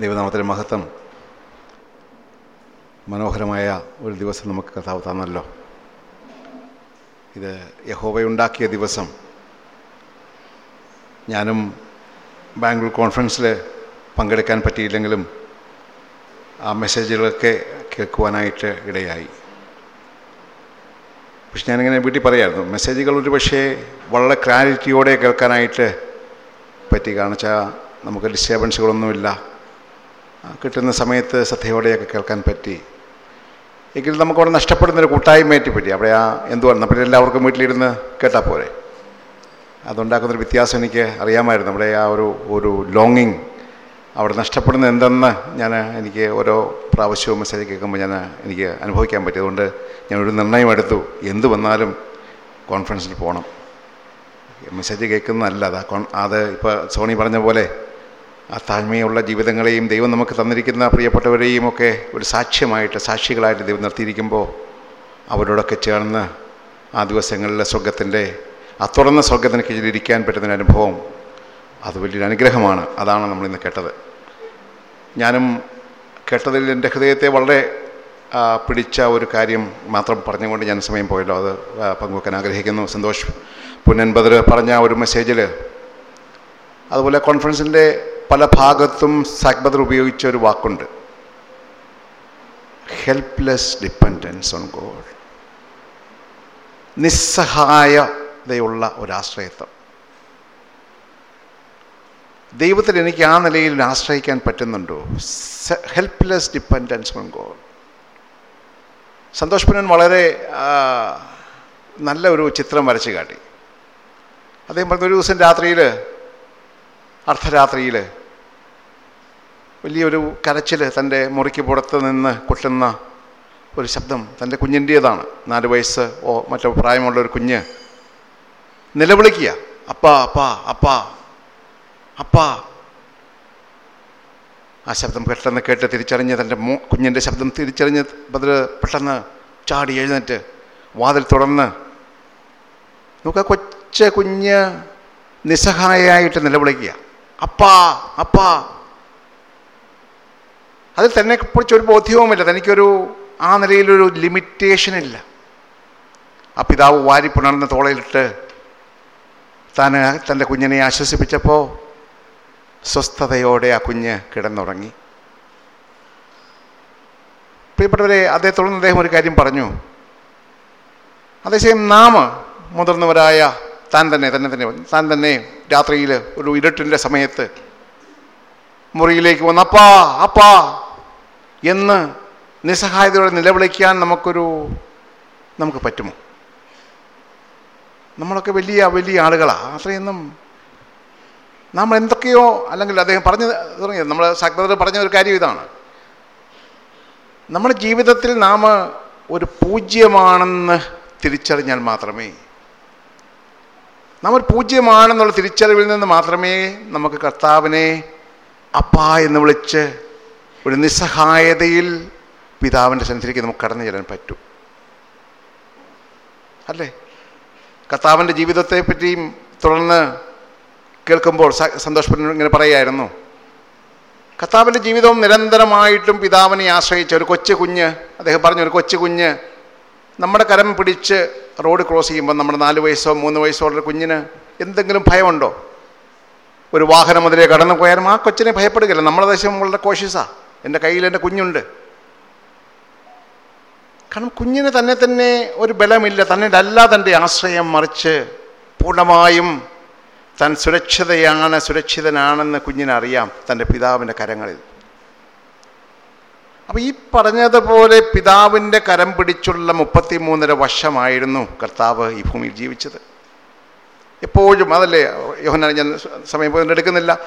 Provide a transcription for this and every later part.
ദൈവനാമത്തിന്റെ മഹത്വം. മനോഹരമായ ഒരു ദിവസം നമുക്ക് കഥാവ് തന്നല്ലോ. ഇത് യഹോവയുണ്ടാക്കിയ ദിവസം. ഞാനും ബാംഗ്ലൂർ കോൺഫറൻസിൽ പങ്കെടുക്കാൻ പറ്റിയില്ലെങ്കിലും ആ മെസ്സേജുകളൊക്കെ കേൾക്കുവാനായിട്ട് ഇടയായി. പക്ഷെ ഞാനിങ്ങനെ വീട്ടിൽ പറയായിരുന്നു മെസ്സേജുകൾ ഒരു പക്ഷേ വളരെ ക്ലാരിറ്റിയോടെ കേൾക്കാനായിട്ട് പറ്റി. കാരണം വെച്ചാൽ നമുക്ക് ഡിസ്റ്റർബൻസുകളൊന്നുമില്ല കിട്ടുന്ന സമയത്ത് ശ്രദ്ധയോടെയൊക്കെ കേൾക്കാൻ പറ്റി. എങ്കിൽ നമുക്കവിടെ നഷ്ടപ്പെടുന്നൊരു കൂട്ടായ്മയായിട്ട് പറ്റി. അവിടെ ആ എന്തുവാണ് അപ്പോൾ എല്ലാവർക്കും വീട്ടിലിരുന്ന് കേട്ടാൽ പോരെ. അതുണ്ടാക്കുന്നൊരു വ്യത്യാസം എനിക്ക് അറിയാമായിരുന്നു. നമ്മുടെ ആ ഒരു ഒരു ലോങ്ങിങ് അവിടെ നഷ്ടപ്പെടുന്ന എന്തെന്ന് ഞാൻ എനിക്ക് ഓരോ പ്രാവശ്യവും മെസ്സേജ് കേൾക്കുമ്പോൾ ഞാൻ എനിക്ക് അനുഭവിക്കാൻ പറ്റി. അതുകൊണ്ട് ഒരു നിർണയം എടുത്തു. എന്ത് വന്നാലും കോൺഫറൻസിൽ പോകണം മെസ്സേജ് കേൾക്കുന്നതല്ല അത് അത് ഇപ്പോൾ സോണി പറഞ്ഞ പോലെ ആ താഴ്മയുള്ള ജീവിതങ്ങളെയും ദൈവം നമുക്ക് തന്നിരിക്കുന്ന പ്രിയപ്പെട്ടവരെയും ഒക്കെ ഒരു സാക്ഷ്യമായിട്ട് സാക്ഷികളായിട്ട് ദൈവം നിർത്തിയിരിക്കുമ്പോൾ അവരോടൊക്കെ ചേർന്ന് ആ ദിവസങ്ങളിലെ സ്വർഗത്തിന്റെ ആ തുറന്ന സ്വർഗത്തിന് കീഴിലിരിക്കാൻ പറ്റുന്ന അനുഭവം അത് വലിയൊരു അനുഗ്രഹമാണ്. അതാണ് നമ്മളിന്ന് കേട്ടത്. ഞാനും കേട്ടതിൽ എന്റെ ഹൃദയത്തെ വളരെ പിടിച്ച ഒരു കാര്യം മാത്രം പറഞ്ഞുകൊണ്ട് ഞാൻ സമയം പോയല്ലോ. അത് പങ്കുവെക്കാൻ ആഗ്രഹിക്കുന്നു. സന്തോഷം പുന്നൻ പറഞ്ഞ ഒരു മെസ്സേജിൽ അതുപോലെ കോൺഫറൻസിന്റെ പല ഭാഗത്തും സാക് ഉപയോഗിച്ച ഒരു വാക്കുണ്ട്. ഹെൽപ്ലെസ് ഡിപ്പെൻഡൻസ് ഓൺ ഗോഡ് നിസ്സഹായതയുള്ള ഒരാശ്രയത്വം. ദൈവത്തിൽ എനിക്ക് ആ നിലയിൽ ആശ്രയിക്കാൻ പറ്റുന്നുണ്ടോ? Helpless dependence on God Santhosh Poonen വളരെ നല്ല ഒരു ചിത്രം വരച്ചു കാട്ടി അദ്ദേഹം പറഞ്ഞ ഒരു ദിവസം രാത്രിയിൽ അർദ്ധരാത്രിയിൽ വലിയൊരു കരച്ചിൽ തന്റെ മുറിക്ക് പുറത്ത് നിന്ന് കൊട്ടുന്ന ഒരു ശബ്ദം തന്റെ കുഞ്ഞിന്റേതാണ്. നാല് വയസ്സ് ഓ മറ്റോ പ്രായമുള്ള ഒരു കുഞ്ഞ്. നിലവിളിക്കുക. അപ്പാ അപ്പാ അപ്പാ അപ്പാ. ആ ശബ്ദം പെട്ടെന്ന് കേട്ട് തിരിച്ചറിഞ്ഞ് തന്റെ മോ കുഞ്ഞിന്റെ ശബ്ദം തിരിച്ചറിഞ്ഞ് ബദൽ പെട്ടെന്ന് ചാടി എഴുന്നേറ്റ് വാതിൽ തുറന്ന് നോക്കുക കൊച്ചു കുഞ്ഞ് നിസ്സഹായായിട്ട് നിലവിളിക്കുക. അപ്പാ അപ്പാ. അതിൽ തന്നെ കുറിച്ച് ഒരു ബോധ്യവുമില്ല. തനിക്കൊരു ആ നിലയിലൊരു ലിമിറ്റേഷൻ ഇല്ല. ആ പിതാവ് വാരി പുണർന്ന് തോളയിലിട്ട് താൻ തന്റെ കുഞ്ഞിനെ ആശ്വസിപ്പിച്ചപ്പോൾ സ്വസ്ഥതയോടെ ആ കുഞ്ഞ് കിടന്നുറങ്ങി. പ്രിയപ്പെട്ടവരെ അതേ തുടർന്ന് അദ്ദേഹം ഒരു കാര്യം പറഞ്ഞു. അതേസമയം നാം മുതിർന്നവരായ താൻ തന്നെ തന്നെ തന്നെ താൻ തന്നെ രാത്രിയിൽ ഒരു ഇരുട്ടിന്റെ സമയത്ത് മുറിയിലേക്ക് വന്ന് അപ്പാ അപ്പാ എന്ന് നിസ്സഹായതയോടെ നിലവിളിക്കാൻ നമുക്കൊരു നമുക്ക് പറ്റുമോ? നമ്മളൊക്കെ വലിയ വലിയ ആളുകളാണ് അത്രയൊന്നും നമ്മൾ എന്തൊക്കെയോ അല്ലെങ്കിൽ അദ്ദേഹം പറഞ്ഞു തുടങ്ങിയത് നമ്മൾ സാഗ്ബദർ പറഞ്ഞ ഒരു കാര്യം ഇതാണ്. നമ്മുടെ ജീവിതത്തിൽ നാം ഒരു പൂജ്യമാണെന്ന് തിരിച്ചറിഞ്ഞാൽ മാത്രമേ നാം ഒരു പൂജ്യമാണെന്നുള്ള തിരിച്ചറിവിൽ നിന്ന് മാത്രമേ നമുക്ക് കർത്താവിനെ അപ്പാ എന്ന് വിളിച്ച് ഒരു നിസ്സഹായതയിൽ പിതാവിന്റെ സന്നിധിയിലേക്ക് നമുക്ക് കടന്നു ചെല്ലാൻ പറ്റൂ. അല്ലേ? കർത്താവിന്റെ ജീവിതത്തെ പറ്റിയും തുടർന്ന് കേൾക്കുമ്പോൾ സന്തോഷപ്പെടുന്ന ഇങ്ങനെ പറയായിരുന്നു കർത്താവിന്റെ ജീവിതവും നിരന്തരമായിട്ടും പിതാവിനെ ആശ്രയിച്ച ഒരു കൊച്ചു കുഞ്ഞ് അദ്ദേഹം പറഞ്ഞു ഒരു കൊച്ചു കുഞ്ഞ് നമ്മുടെ കരം പിടിച്ച് റോഡ് ക്രോസ് ചെയ്യുമ്പോൾ നമ്മുടെ നാല് വയസ്സോ മൂന്ന് വയസ്സോ ഉള്ളൊരു കുഞ്ഞിന് എന്തെങ്കിലും ഭയമുണ്ടോ? ഒരു വാഹനം അതിലെ കടന്നു പോയാലും ആ കൊച്ചിനെ ഭയപ്പെടുകയില്ല. നമ്മുടെ ദേശം വളരെ കോഷ്യസാണ് എന്റെ കയ്യിൽ എന്റെ കുഞ്ഞുണ്ട്. കാരണം കുഞ്ഞിന് തന്നെ തന്നെ ഒരു ബലമില്ല. തന്നെ അല്ല തന്റെ ആശ്രയം മറിച്ച് പൂർണമായും താൻ സുരക്ഷിതയാണ് സുരക്ഷിതനാണെന്ന് കുഞ്ഞിനറിയാം തന്റെ പിതാവിന്റെ കരങ്ങളിൽ. അപ്പോൾ ഈ പറഞ്ഞതുപോലെ പിതാവിന്റെ കരം പിടിച്ചുള്ള മുപ്പത്തി മൂന്നര വർഷമായിരുന്നു കർത്താവ് ഈ ഭൂമിയിൽ ജീവിച്ചത്. എപ്പോഴും അതല്ലേ യോഹനാൻ ഞാൻ സമയം പോയി എടുക്കുന്നില്ല.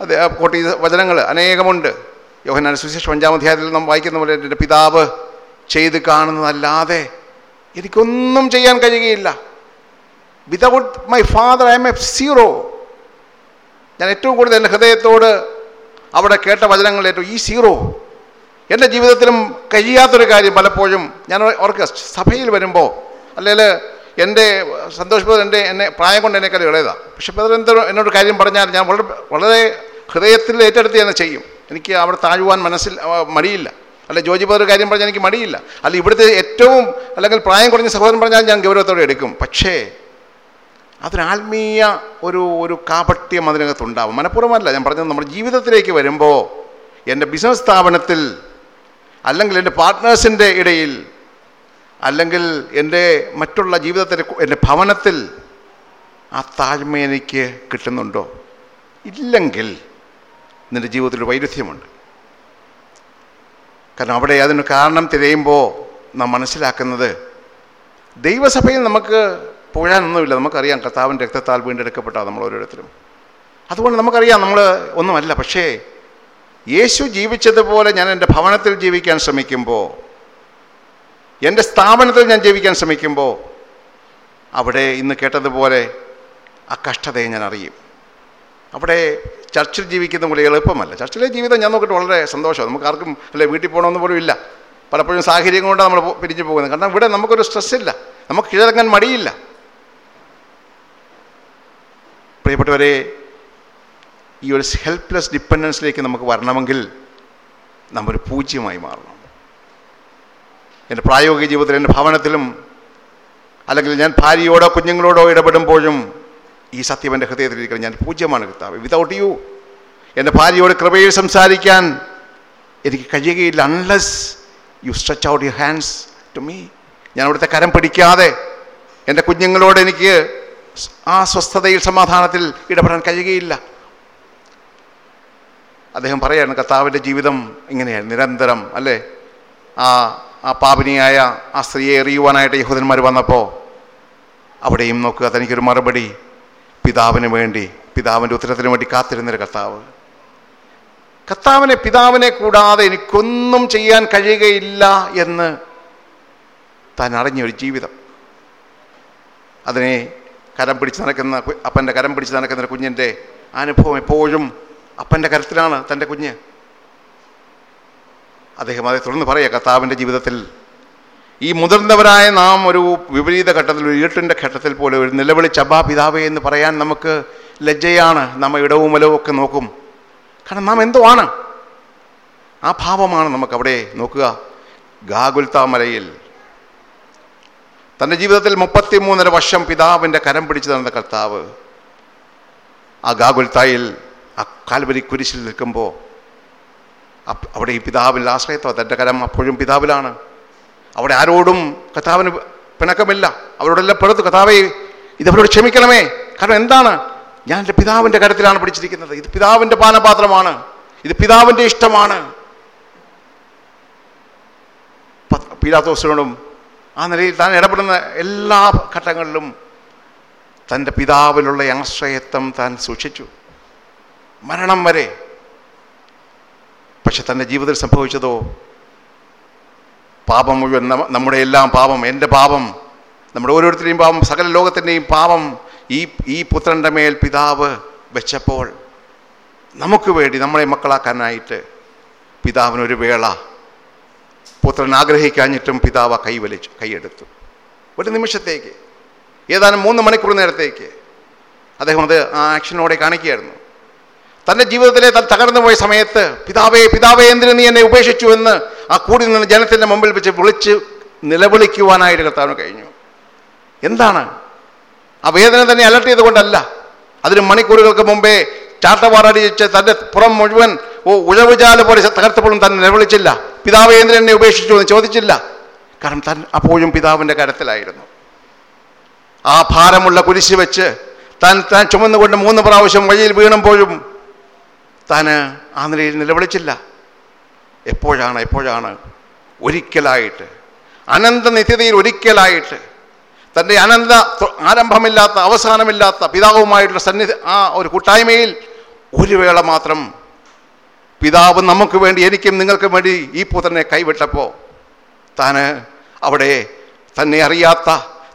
അത് കോട്ടി വചനങ്ങൾ അനേകമുണ്ട്. യോഹനാൻ സുവിശേഷം അഞ്ചാം അധ്യായത്തിൽ നാം വായിക്കുന്ന പോലെ എന്റെ പിതാവ് ചെയ്ത് കാണുന്നതല്ലാതെ എനിക്കൊന്നും ചെയ്യാൻ കഴിയുകയില്ല. Without my father I am a zero ഞാൻ ഏറ്റവും കൂടുതൽ എന്റെ ഹൃദയത്തോട് അവിടെ കേട്ട വചനങ്ങൾ ഏറ്റവും ഈ സീറോ എന്റെ ജീവിതത്തിലും കഴിയാത്തൊരു കാര്യം പലപ്പോഴും ഞാൻ ഓർക്കുക സഭയിൽ വരുമ്പോൾ അല്ലെങ്കിൽ എന്റെ സന്തോഷ് ബ്രദർ എന്റെ എന്നെ പ്രായം കൊണ്ട് എന്നെക്കാൾ ഇളയതാണ് പക്ഷെ ബ്രദർ എന്തോ എന്നോട് കാര്യം പറഞ്ഞാൽ ഞാൻ വളരെ വളരെ ഹൃദയത്തിൽ ഏറ്റെടുത്ത് ഞാൻ ചെയ്യും. എനിക്ക് അവിടെ താഴുവാൻ മനസ്സിൽ മടിയില്ല. അല്ലെ ജോജി ബ്രദർ കാര്യം പറഞ്ഞാൽ എനിക്ക് മടിയില്ല. അല്ല ഇവിടുത്തെ ഏറ്റവും അല്ലെങ്കിൽ പ്രായം കുറഞ്ഞ സഹോദരൻ പറഞ്ഞാൽ ഞാൻ ഗൗരവത്തോടെ എടുക്കും. പക്ഷേ അതൊരാത്മീയ ഒരു ഒരു കാപട്യം അതിനകത്തുണ്ടാവും. മനഃപൂർവമല്ല ഞാൻ പറഞ്ഞത് നമ്മുടെ ജീവിതത്തിലേക്ക് വരുമ്പോൾ എന്റെ ബിസിനസ് സ്ഥാപനത്തിൽ അല്ലെങ്കിൽ എന്റെ പാർട്ട്നേഴ്സിന്റെ ഇടയിൽ അല്ലെങ്കിൽ എന്റെ മറ്റുള്ള ജീവിതത്തിൽ എന്റെ ഭവനത്തിൽ ആ താഴ്മ എനിക്ക് കിട്ടുന്നുണ്ടോ? ഇല്ലെങ്കിൽ നിന്റെ ജീവിതത്തിൽ വൈരുദ്ധ്യമുണ്ട്. കാരണം അവിടെ അതിന് കാരണം തിരയുമ്പോൾ നാം മനസ്സിലാക്കുന്നത് ദൈവസഭയിൽ നമുക്ക് പോകാനൊന്നുമില്ല നമുക്കറിയാം കർത്താവൻ രക്തത്താൽ വീണ്ടെടുക്കപ്പെട്ട നമ്മൾ ഓരോരുത്തരും. അതുകൊണ്ട് നമുക്കറിയാം നമ്മൾ ഒന്നുമല്ല. പക്ഷേ യേശു ജീവിച്ചതുപോലെ ഞാൻ എന്റെ ഭവനത്തിൽ ജീവിക്കാൻ ശ്രമിക്കുമ്പോൾ എന്റെ സ്ഥാപനത്തിൽ ഞാൻ ജീവിക്കാൻ ശ്രമിക്കുമ്പോൾ അവിടെ ഇന്ന് കേട്ടതുപോലെ ആ കഷ്ടതയെ ഞാൻ അറിയും. അവിടെ ചർച്ചിൽ ജീവിക്കുന്ന പോലെ എളുപ്പമല്ല. ചർച്ചിലെ ജീവിതം ഞാൻ നോക്കിയിട്ട് വളരെ സന്തോഷമാണ്. നമുക്ക് ആർക്കും അല്ലെ വീട്ടിൽ പോകണമെന്ന് പോലും ഇല്ല. പലപ്പോഴും സാഹചര്യം കൊണ്ടാണ് നമ്മൾ പിരിഞ്ഞു പോകുന്നത്. കാരണം ഇവിടെ നമുക്കൊരു സ്ട്രെസ് ഇല്ല. നമുക്ക് കീഴടങ്ങാൻ മടിയില്ല. പ്രിയപ്പെട്ടവരെ ഈ ഒരു ഹെൽപ്ലെസ് ഡിപ്പെൻഡൻസിലേക്ക് നമുക്ക് വരണമെങ്കിൽ നമ്മൾ ഒരു പൂജ്യമായി മാറണം. എന്റെ പ്രായോഗിക ജീവിതത്തിൽ എന്റെ ഭവനത്തിലും അല്ലെങ്കിൽ ഞാൻ ഭാര്യയോടോ കുഞ്ഞുങ്ങളോടോ ഇടപെടുമ്പോഴും ഈ സത്യം എന്റെ ഹൃദയത്തിലിരിക്കണം ഞാൻ പൂജ്യമാണ് കർത്താവ്. വിതൗട്ട് യു എന്റെ ഭാര്യയോട് കൃപയിൽ സംസാരിക്കാൻ എനിക്ക് കഴിയുകയില്ല unless you stretch out your hands to me ഞാൻ അവിടുത്തെ കരം പിടിക്കാതെ എന്റെ കുഞ്ഞുങ്ങളോട് എനിക്ക് ആ സ്വസ്ഥതയിൽ സമാധാനത്തിൽ ഇടപെടാൻ കഴിയുകയില്ല. അദ്ദേഹം പറയുകയാണ് കർത്താവിന്റെ ജീവിതം ഇങ്ങനെയാണ് നിരന്തരം അല്ലേ? ആ ആ പാപിനിയായ ആ സ്ത്രീയെ എറിയുവാനായിട്ട് യഹൂദന്മാർ വന്നപ്പോൾ അവിടെയും നോക്കുക തനിക്കൊരു മറുപടി പിതാവിന് വേണ്ടി പിതാവിന്റെ ഉത്തരത്തിന് വേണ്ടി കാത്തിരുന്നൊരു കർത്താവ്. കർത്താവിനെ പിതാവിനെ കൂടാതെ എനിക്കൊന്നും ചെയ്യാൻ കഴിയുകയില്ല എന്ന് താൻ അറിഞ്ഞൊരു ജീവിതം. അതിനെ കരം പിടിച്ച് നടക്കുന്ന അപ്പന്റെ കരം പിടിച്ച് നടക്കുന്ന കുഞ്ഞിന്റെ അനുഭവം എപ്പോഴും അപ്പന്റെ കരത്തിലാണ് തന്റെ കുഞ്ഞ്. അദ്ദേഹം അതെ തുടർന്ന് പറയുക കർത്താവിന്റെ ജീവിതത്തിൽ ഈ മുതിർന്നവരായ നാം ഒരു വിപരീത ഘട്ടത്തിൽ ഒരു ഇരുട്ടിന്റെ ഘട്ടത്തിൽ പോലെ ഒരു നിലവിളി ചബാ പിതാവേ എന്ന് പറയാൻ നമുക്ക് ലജ്ജയാണ്. നമ്മ ഇടവും മലവും ഒക്കെ നോക്കും. കാരണം നാം എന്തോ ആണ്. ആ ഭാവമാണ് നമുക്ക് അവിടെ നോക്കുക ഗാഗുൽത്താമലയിൽ തന്റെ ജീവിതത്തിൽ മുപ്പത്തിമൂന്നര വർഷം പിതാവിന്റെ കരം പിടിച്ചു നടന്ന കർത്താവ് ആ ഗാഗുൽത്തായിൽ ആ കാൽവരി കുരിശിൽ നിൽക്കുമ്പോൾ അവിടെ ഈ പിതാവിൽ ആശ്രയത്വം തന്റെ കരം അപ്പോഴും പിതാവിലാണ്. അവിടെ ആരോടും കഥാവിന് പിണക്കമില്ല. അവരോടെല്ലാം പെടുത്തു കഥാവേ ഇതവരോട് ക്ഷമിക്കണമേ. കാരണം എന്താണ്? ഞാൻ എന്റെ പിതാവിന്റെ കരത്തിലാണ് പിടിച്ചിരിക്കുന്നത്. ഇത് പിതാവിന്റെ പാനപാത്രമാണ്. ഇത് പിതാവിന്റെ ഇഷ്ടമാണ്. പീലാത്തോസിനോടും ആ നിലയിൽ താൻ ഇടപെടുന്ന എല്ലാ ഘട്ടങ്ങളിലും തന്റെ പിതാവിലുള്ള ആശ്രയത്വം താൻ സൂക്ഷിച്ചു. മരണം വരെ പക്ഷെ തന്റെ ജീവിതത്തിൽ സംഭവിച്ചതോ? പാപം മുഴുവൻ നമ്മുടെ എല്ലാം പാപം എന്റെ പാപം നമ്മുടെ ഓരോരുത്തരുടെയും പാപം സകല ലോകത്തിന്റെയും പാപം ഈ ഈ പുത്രന്റെ മേൽ പിതാവ് വെച്ചപ്പോൾ നമുക്ക് വേണ്ടി നമ്മളെ മക്കളാക്കാനായിട്ട് പിതാവിനൊരു വേള. പുത്രൻ ആഗ്രഹിക്കാഞ്ഞിട്ടും പിതാവ് കൈവലിച്ചു കൈയെടുത്തു ഒരു നിമിഷത്തേക്ക് ഏതാനും മൂന്ന് മണിക്കൂർ നേരത്തേക്ക് അദ്ദേഹം അത് ആ ആക്ഷനോടെ കാണിക്കുകയായിരുന്നു. തന്റെ ജീവിതത്തിലെ താൻ തകർന്നു പോയ സമയത്ത് പിതാവേ പിതാവേ എന്തിനു നീ എന്നെ ഉപേക്ഷിച്ചു എന്ന് ആ കൂടി നിന്ന് ജനത്തിന്റെ മുമ്പിൽ വെച്ച് വിളിച്ച് നിലവിളിക്കുവാനായിട്ട് കർത്താവിന് കഴിഞ്ഞു. എന്താണ്? ആ വേദന തന്നെ അലർട്ട് ചെയ്തുകൊണ്ടല്ല അതിന് മണിക്കൂറുകൾക്ക് മുമ്പേ ചാട്ടവാറടിച്ച് തന്റെ പുറം മുഴുവൻ ഓ ഉഴവുചാല പോലെ തകർത്തപ്പോഴും തന്നെ നിലവിളിച്ചില്ല. പിതാവേ എന്തിനു എന്നെ ഉപേക്ഷിച്ചു? എന്ന് ചോദിച്ചില്ല. കാരണം താൻ അപ്പോഴും പിതാവിന്റെ കരത്തിലായിരുന്നു. ആ ഭാരമുള്ള കുരിശ് വെച്ച് താൻ താൻ ചുമന്നുകൊണ്ട് മൂന്ന് പ്രാവശ്യം വഴിയിൽ വീണുമ്പോഴും താൻ ആ നിലയിൽ നിലവിളിച്ചില്ല. എപ്പോഴാണ് എപ്പോഴാണ്? ഒരിക്കലായിട്ട്. അനന്ത നിത്യതയിൽ ഒരിക്കലായിട്ട്. തന്റെ അനന്ത ആരംഭമില്ലാത്ത അവസാനമില്ലാത്ത പിതാവുമായിട്ടുള്ള സന്നിധി ആ ഒരു കൂട്ടായ്മയിൽ ഒരു വേള മാത്രം പിതാവ് നമുക്ക് വേണ്ടി എനിക്കും നിങ്ങൾക്കും വേണ്ടി ഈ പുത്രനെ കൈവിട്ടപ്പോൾ താൻ അവിടെ തന്നെ അറിയാത്ത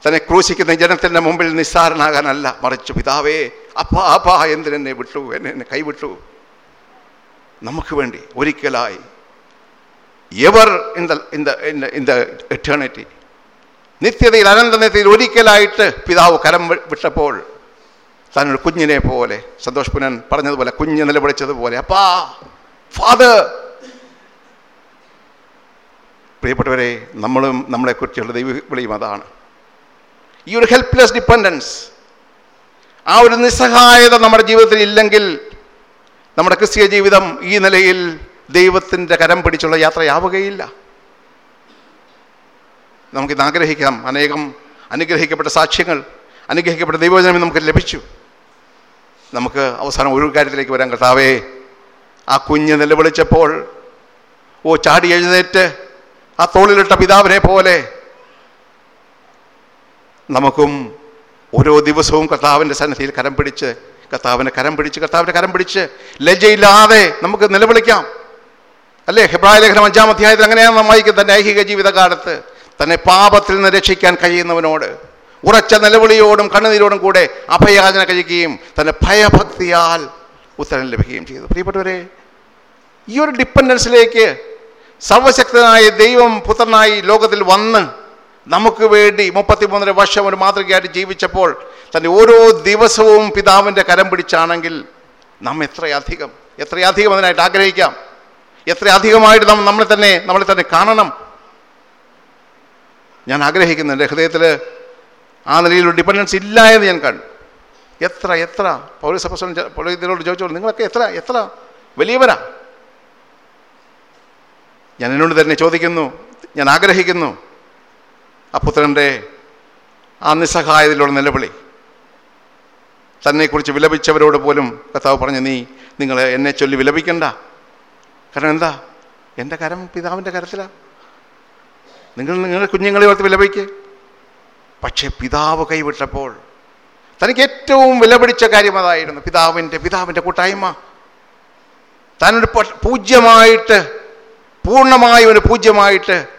തന്നെ ക്രൂശിക്കുന്ന ജനത്തിന്റെ മുമ്പിൽ നിസ്സാരനാകാനല്ല. മറിച്ച് പിതാവേ അപ്പാ അപ്പാ എന്തിനെന്നെ വിട്ടു? എന്നെ എന്നെ കൈവിട്ടു? നമുക്ക് വേണ്ടി ഒരിക്കലായി ever in the in the in the eternity നിത്യതയിൽ അനന്ത നിത്യയിൽ ഒരിക്കലായിട്ട് പിതാവ് കരം വിട്ടപ്പോൾ താനൊരു കുഞ്ഞിനെ പോലെ സന്തോഷ് പുനൻ പറഞ്ഞതുപോലെ കുഞ്ഞ് നിലവിളിച്ചതുപോലെ അപ്പാ ഫാദർ! പ്രിയപ്പെട്ടവരെ നമ്മളും നമ്മളെക്കുറിച്ചുള്ള ദൈവ വിളിയും അതാണ്. ഈ ഒരു ഹെൽപ്ലെസ് ഡിപ്പെൻഡൻസ് ആ ഒരു നിസ്സഹായത നമ്മുടെ ജീവിതത്തിൽ ഇല്ലെങ്കിൽ നമ്മുടെ ക്രിസ്തീയ ജീവിതം ഈ നിലയിൽ ദൈവത്തിന്റെ കരം പിടിച്ചുള്ള യാത്രയാവുകയില്ല. നമുക്കിത് ആഗ്രഹിക്കാം. അനേകം അനുഗ്രഹിക്കപ്പെട്ട സാക്ഷ്യങ്ങൾ അനുഗ്രഹിക്കപ്പെട്ട ദൈവജനം നമുക്ക് ലഭിച്ചു. നമുക്ക് അവസാനം ഒരു കാര്യത്തിലേക്ക് വരാൻ കർത്താവേ. ആ കുഞ്ഞ് നിലവിളിച്ചപ്പോൾ ഓ ചാടി എഴുന്നേറ്റ് ആ തോളിലിട്ട പിതാവിനെ പോലെ. നമുക്കും ഓരോ ദിവസവും കർത്താവിന്റെ സന്നിധിയിൽ കരം പിടിച്ച് കർത്താവിന്റെ കരം പിടിച്ച് കർത്താവിന്റെ കരം പിടിച്ച്. ലജ്ജയില്ലാതെ നമുക്ക് നിലവിളിക്കാം. അല്ലേ? ഹെബ്രായ ലേഖനം അഞ്ചാം അധ്യായത്തിൽ അങ്ങനെയാണ് നാം വായിക്കുന്നത്. തന്റെ ഐഹിക ജീവിതകാലത്ത് തന്നെ പാപത്തിൽ നിന്ന് രക്ഷിക്കാൻ കഴിയുന്നവനോട് ഉറച്ച നിലവിളിയോടും കണ്ണുനീരോടും കൂടെ അഭയാചന കഴിക്കുകയും തന്റെ ഭയഭക്തിയാൽ ഉത്തരം ലഭിക്കുകയും ചെയ്തു. പ്രിയപ്പെട്ടവരെ ഈ ഒരു ഡിപ്പെൻഡൻസിലേക്ക് സർവശക്തനായ ദൈവം പുത്രനായി ലോകത്തിൽ വന്ന് നമുക്ക് വേണ്ടി മുപ്പത്തിമൂന്നര വർഷം ഒരു മാതൃകയായിട്ട് ജീവിച്ചപ്പോൾ തന്റെ ഓരോ ദിവസവും പിതാവിന്റെ കരം പിടിച്ചാണെങ്കിൽ നാം എത്രയധികം എത്രയധികം അതിനായിട്ട് ആഗ്രഹിക്കാം? എത്രയധികമായിട്ട് നാം നമ്മളെ തന്നെ നമ്മളെ തന്നെ കാണണം? ഞാൻ ആഗ്രഹിക്കുന്നു എന്റെ ഹൃദയത്തിൽ ആ നിലയിലൊരു ഡിപ്പെൻഡൻസ് ഇല്ല എന്ന് ഞാൻ കണ്ടു. എത്ര എത്ര? പൗരസഭ പൗരത്തിനോട് ചോദിച്ചോളൂ നിങ്ങളൊക്കെ എത്ര എത്ര? വലിയവരാ? ഞാൻ എന്നോട് തന്നെ ചോദിക്കുന്നു ഞാൻ ആഗ്രഹിക്കുന്നു ആ പുത്രന്റെ ആ നിസ്സഹായതയിലുള്ള നിലവിളി. തന്നെക്കുറിച്ച് വിലപിച്ചവരോട് പോലും കർത്താവ് പറഞ്ഞു നീ നിങ്ങൾ എന്നെ ചൊല്ലി വിലപിക്കണ്ട. കാരണം എന്താ? എന്റെ കരം പിതാവിന്റെ കരത്തിലാണ് നിങ്ങൾ നിങ്ങളുടെ കുഞ്ഞുങ്ങളെ ഓർത്ത് വിലപിക്ക്. പക്ഷേ പിതാവ് കൈവിട്ടപ്പോൾ തനിക്ക് ഏറ്റവും വിലപിടിച്ച കാര്യം അതായിരുന്നു പിതാവിന്റെ പിതാവിന്റെ കൂട്ടായ്മ. താനൊരു പൂജ്യമായിട്ട് പൂർണമായ ഒരു പൂജ്യമായിട്ട്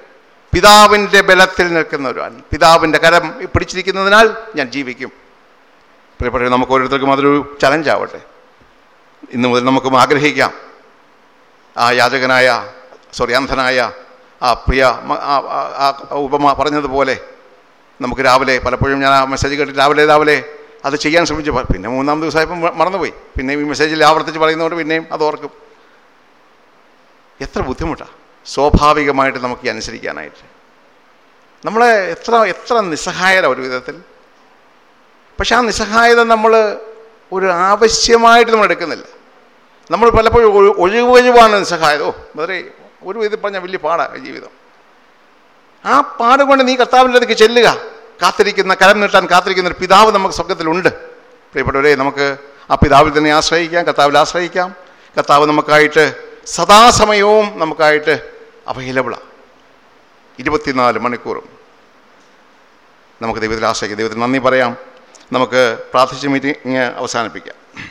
പിതാവിന്റെ ബലത്തിൽ നിൽക്കുന്ന ഒരുവൻ പിതാവിന്റെ കരം പിടിച്ചിരിക്കുന്നതിനാൽ ഞാൻ ജീവിക്കും. പ്രിയപ്പെട്ട നമുക്ക് ഓരോരുത്തർക്കും അതൊരു ചലഞ്ചാവട്ടെ ഇന്ന് മുതൽ നമുക്കും ആഗ്രഹിക്കാം. ആ യാചകനായ സോറി അന്ധനായ ആ പ്രിയ ആ- ഉപമ പറഞ്ഞതുപോലെ നമുക്ക് രാവിലെ പലപ്പോഴും ഞാൻ ആ മെസ്സേജ് കേട്ട് രാവിലെ രാവിലെ അത് ചെയ്യാൻ ശ്രമിച്ചു. പിന്നെ മൂന്നാം ദിവസമായപ്പം മറന്നുപോയി. പിന്നെയും ഈ മെസ്സേജിൽ ആവർത്തിച്ച് പറയുന്നതുകൊണ്ട് പിന്നെയും അത് ഓർക്കും. എത്ര ബുദ്ധിമുട്ടാണ് സ്വാഭാവികമായിട്ട് നമുക്ക് അനുസരിക്കാനായിട്ട്. നമ്മളെ എത്ര എത്ര നിസ്സഹായത ഒരു വിധത്തിൽ. പക്ഷെ ആ നിസ്സഹായത നമ്മൾ ഒരു ആവശ്യമായിട്ട് നമ്മൾ എടുക്കുന്നില്ല. നമ്മൾ പലപ്പോഴും ഒഴി- ഒഴിവൊഴിവാണ് നിസ്സഹായത. ഓ വേറെ ഒരു വിധത്തിൽ പറഞ്ഞാൽ വലിയ പാടാണ് ജീവിതം. ആ പാട് കൊണ്ട് നീ കർത്താവിന്റെ അടുത്തേക്ക് ചെല്ലുക. കാത്തിരിക്കുന്ന കരം നീട്ടാൻ കാത്തിരിക്കുന്ന ഒരു പിതാവ് നമുക്ക് സ്വർഗത്തിലുണ്ട് പ്രിയപ്പെട്ടവരെ നമുക്ക് ആ പിതാവിൽ തന്നെ ആശ്രയിക്കാം കർത്താവിൽ ആശ്രയിക്കാം. കർത്താവ് നമുക്കായിട്ട് സദാസമയവും നമുക്കായിട്ട് അവൈലബിളാണ് ഇരുപത്തിനാല് മണിക്കൂറും. നമുക്ക് ദൈവത്തിൽ ആശ്രയിക്കാം. ദൈവത്തിന് നന്ദി പറയാം. നമുക്ക് പ്രാർത്ഥിച്ച മീറ്റിംഗ് അവസാനിപ്പിക്കാം.